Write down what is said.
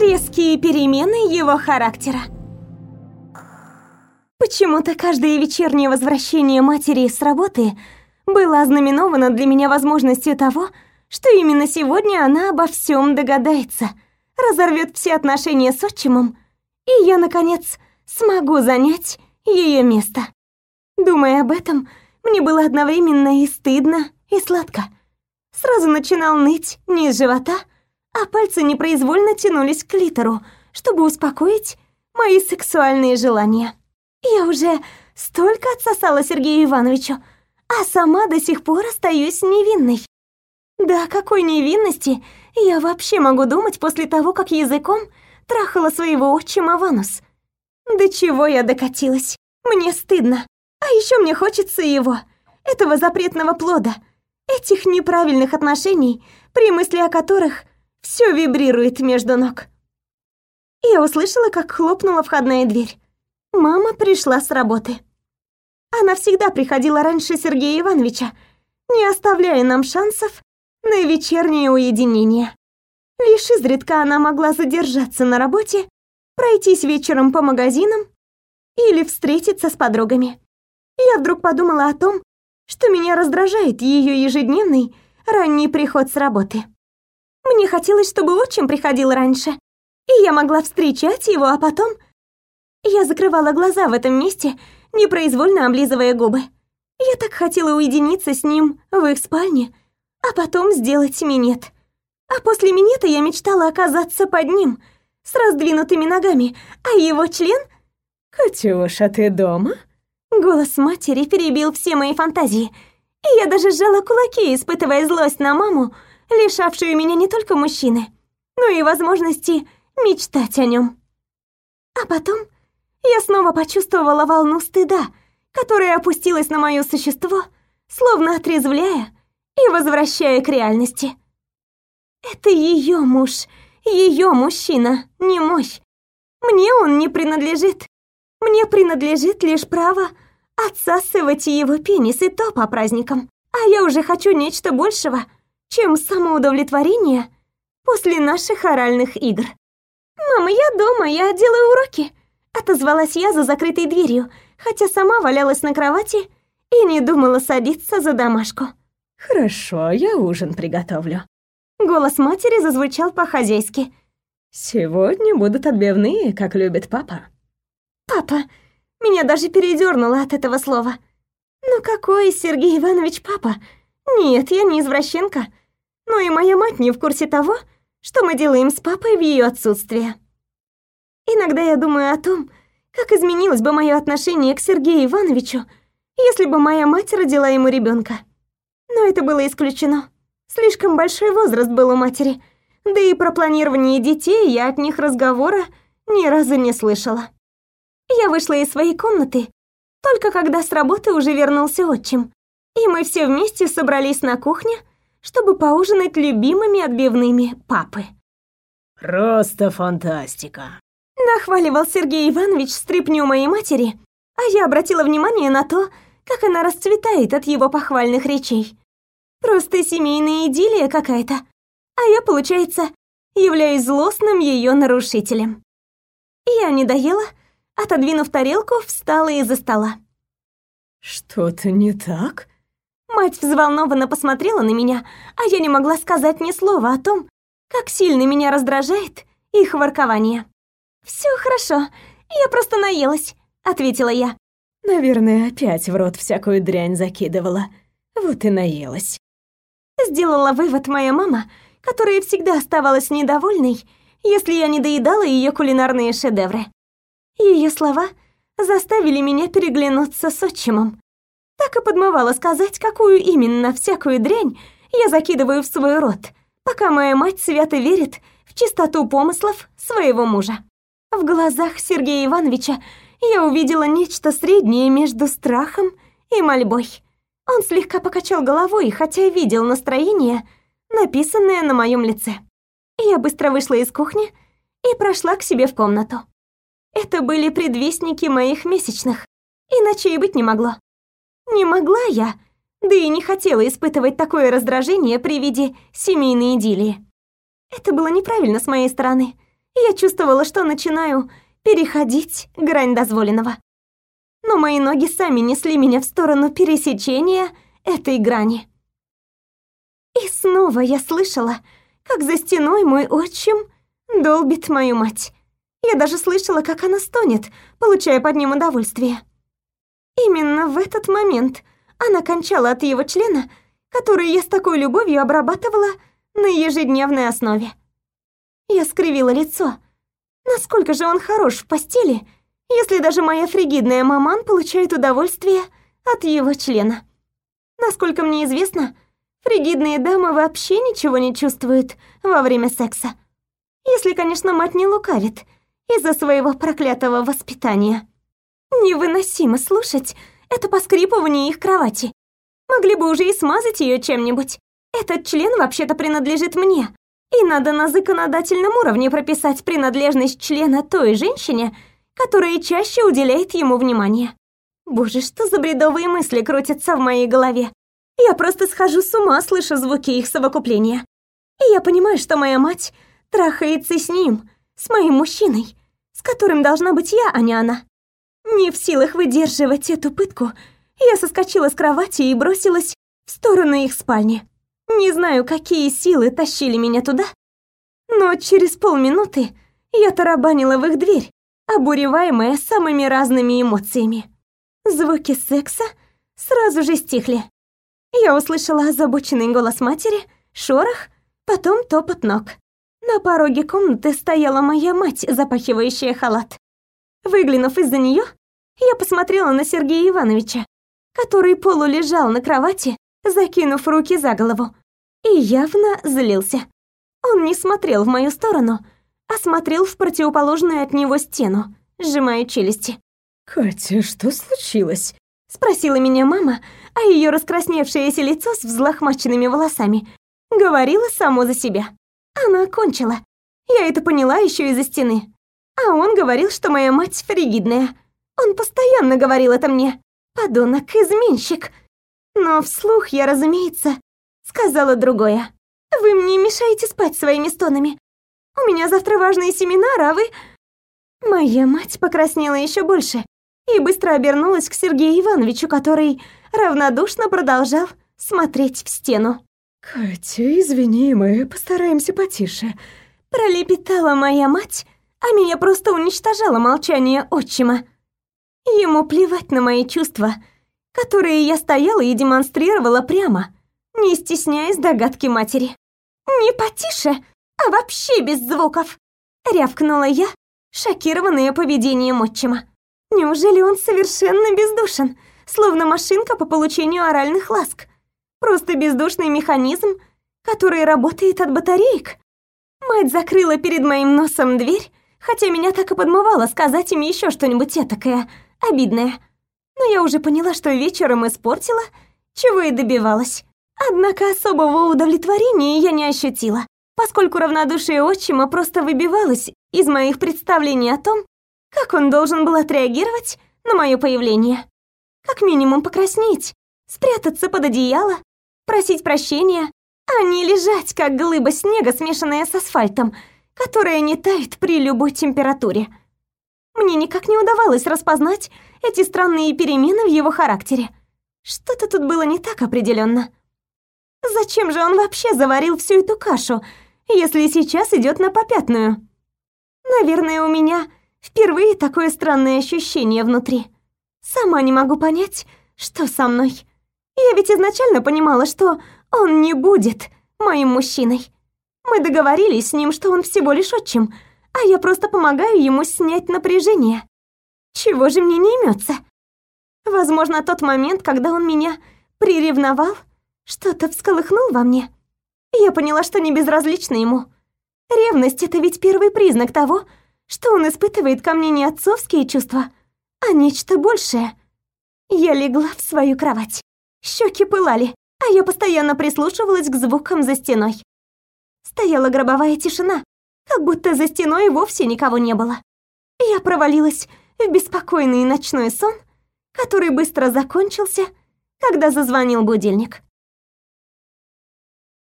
резкие перемены его характера. Почему-то каждое вечернее возвращение матери с работы было ознаменовано для меня возможностью того, что именно сегодня она обо всем догадается, разорвет все отношения с отчимом, и я, наконец, смогу занять ее место. Думая об этом, мне было одновременно и стыдно, и сладко. Сразу начинал ныть низ живота, а пальцы непроизвольно тянулись к клитору, чтобы успокоить мои сексуальные желания. Я уже столько отсосала Сергею Ивановичу, а сама до сих пор остаюсь невинной. Да какой невинности я вообще могу думать после того, как языком трахала своего отчима Ванус? До чего я докатилась? Мне стыдно. А еще мне хочется его, этого запретного плода, этих неправильных отношений, при мысли о которых все вибрирует между ног. Я услышала, как хлопнула входная дверь. Мама пришла с работы. Она всегда приходила раньше Сергея Ивановича, не оставляя нам шансов на вечернее уединение. Лишь изредка она могла задержаться на работе, пройтись вечером по магазинам или встретиться с подругами. Я вдруг подумала о том, что меня раздражает ее ежедневный ранний приход с работы. Мне хотелось, чтобы отчим приходил раньше, и я могла встречать его, а потом... Я закрывала глаза в этом месте, непроизвольно облизывая губы. Я так хотела уединиться с ним в их спальне, а потом сделать минет. А после минета я мечтала оказаться под ним, с раздвинутыми ногами, а его член... «Катюша, ты дома?» Голос матери перебил все мои фантазии, и я даже сжала кулаки, испытывая злость на маму, лишавшую меня не только мужчины, но и возможности мечтать о нем. А потом я снова почувствовала волну стыда, которая опустилась на мое существо, словно отрезвляя и возвращая к реальности. Это ее муж, ее мужчина, не мой. Мне он не принадлежит. Мне принадлежит лишь право отсасывать его пенис и то по праздникам. А я уже хочу нечто большего, чем самоудовлетворение после наших оральных игр. «Мама, я дома, я делаю уроки», — отозвалась я за закрытой дверью, хотя сама валялась на кровати и не думала садиться за домашку. «Хорошо, я ужин приготовлю». Голос матери зазвучал по-хозяйски. «Сегодня будут отбивные, как любит папа». «Папа!» Меня даже передёрнуло от этого слова. «Ну какой Сергей Иванович папа? Нет, я не извращенка. Но и моя мать не в курсе того, что мы делаем с папой в её отсутствие». Иногда я думаю о том, как изменилось бы мое отношение к Сергею Ивановичу, если бы моя мать родила ему ребенка. Но это было исключено. Слишком большой возраст был у матери, да и про планирование детей я от них разговора ни разу не слышала. Я вышла из своей комнаты только когда с работы уже вернулся отчим, и мы все вместе собрались на кухне, чтобы поужинать любимыми отбивными папы. «Просто фантастика!» Нахваливал Сергей Иванович стряпню моей матери, а я обратила внимание на то, как она расцветает от его похвальных речей. Просто семейная идиллия какая-то. А я, получается, являюсь злостным ее нарушителем. Я не доела, отодвинув тарелку, встала из-за стола. «Что-то не так?» Мать взволнованно посмотрела на меня, а я не могла сказать ни слова о том, как сильно меня раздражает их воркование. «Всё хорошо, я просто наелась», — ответила я. «Наверное, опять в рот всякую дрянь закидывала. Вот и наелась». Сделала вывод моя мама, которая всегда оставалась недовольной, если я не доедала ее кулинарные шедевры. Ее слова заставили меня переглянуться с отчимом. Так и подмывала сказать, какую именно всякую дрянь я закидываю в свой рот, пока моя мать свято верит в чистоту помыслов своего мужа. В глазах Сергея Ивановича я увидела нечто среднее между страхом и мольбой. Он слегка покачал головой, хотя видел настроение, написанное на моем лице. Я быстро вышла из кухни и прошла к себе в комнату. Это были предвестники моих месячных, иначе и быть не могло. Не могла я, да и не хотела испытывать такое раздражение при виде семейной идиллии. Это было неправильно с моей стороны, Я чувствовала, что начинаю переходить грань дозволенного. Но мои ноги сами несли меня в сторону пересечения этой грани. И снова я слышала, как за стеной мой отчим долбит мою мать. Я даже слышала, как она стонет, получая под ним удовольствие. Именно в этот момент она кончала от его члена, который я с такой любовью обрабатывала на ежедневной основе. Я скривила лицо. Насколько же он хорош в постели, если даже моя фригидная маман получает удовольствие от его члена. Насколько мне известно, фригидные дамы вообще ничего не чувствуют во время секса. Если, конечно, мать не лукавит из-за своего проклятого воспитания. Невыносимо слушать это поскрипывание их кровати. Могли бы уже и смазать ее чем-нибудь. Этот член вообще-то принадлежит мне, и надо на законодательном уровне прописать принадлежность члена той женщине, которая чаще уделяет ему внимание. Боже, что за бредовые мысли крутятся в моей голове. Я просто схожу с ума, слыша звуки их совокупления. И я понимаю, что моя мать трахается с ним, с моим мужчиной, с которым должна быть я, а не она. Не в силах выдерживать эту пытку, я соскочила с кровати и бросилась в сторону их спальни. Не знаю, какие силы тащили меня туда, но через полминуты я тарабанила в их дверь, обуреваемая самыми разными эмоциями. Звуки секса сразу же стихли. Я услышала озабоченный голос матери, шорох, потом топот ног. На пороге комнаты стояла моя мать, запахивающая халат. Выглянув из-за нее, я посмотрела на Сергея Ивановича, который полулежал на кровати, закинув руки за голову, и явно злился. Он не смотрел в мою сторону, а смотрел в противоположную от него стену, сжимая челюсти. «Катя, что случилось?» — спросила меня мама, а ее раскрасневшееся лицо с взлохмаченными волосами говорило само за себя. Она кончила. Я это поняла еще из-за стены. А он говорил, что моя мать фригидная. Он постоянно говорил это мне. Подонок-изменщик. Но вслух я, разумеется, сказала другое. Вы мне мешаете спать своими стонами. У меня завтра важные семинары, а вы... Моя мать покраснела еще больше и быстро обернулась к Сергею Ивановичу, который равнодушно продолжал смотреть в стену. «Катя, извини, мы постараемся потише», — пролепетала моя мать, а меня просто уничтожало молчание отчима. Ему плевать на мои чувства, которые я стояла и демонстрировала прямо, не стесняясь догадки матери. «Не потише, а вообще без звуков!» — рявкнула я, шокированная поведением отчима. Неужели он совершенно бездушен, словно машинка по получению оральных ласк? Просто бездушный механизм, который работает от батареек? Мать закрыла перед моим носом дверь, хотя меня так и подмывало сказать им еще что-нибудь этакое, обидное. Но я уже поняла, что вечером испортила, чего и добивалась. Однако особого удовлетворения я не ощутила, поскольку равнодушие отчима просто выбивалось из моих представлений о том, как он должен был отреагировать на мое появление. Как минимум покраснеть, спрятаться под одеяло, просить прощения, а не лежать, как глыба снега, смешанная с асфальтом, которая не тает при любой температуре. Мне никак не удавалось распознать эти странные перемены в его характере. Что-то тут было не так определенно. Зачем же он вообще заварил всю эту кашу, если сейчас идет на попятную? Наверное, у меня впервые такое странное ощущение внутри. Сама не могу понять, что со мной. Я ведь изначально понимала, что он не будет моим мужчиной. Мы договорились с ним, что он всего лишь отчим, а я просто помогаю ему снять напряжение. Чего же мне не имется? Возможно, тот момент, когда он меня приревновал, что-то всколыхнул во мне. Я поняла, что не безразлична ему. Ревность — это ведь первый признак того, что он испытывает ко мне не отцовские чувства, а нечто большее. Я легла в свою кровать. Щеки пылали, а я постоянно прислушивалась к звукам за стеной. Стояла гробовая тишина, как будто за стеной вовсе никого не было. Я провалилась в беспокойный ночной сон, который быстро закончился, когда зазвонил будильник.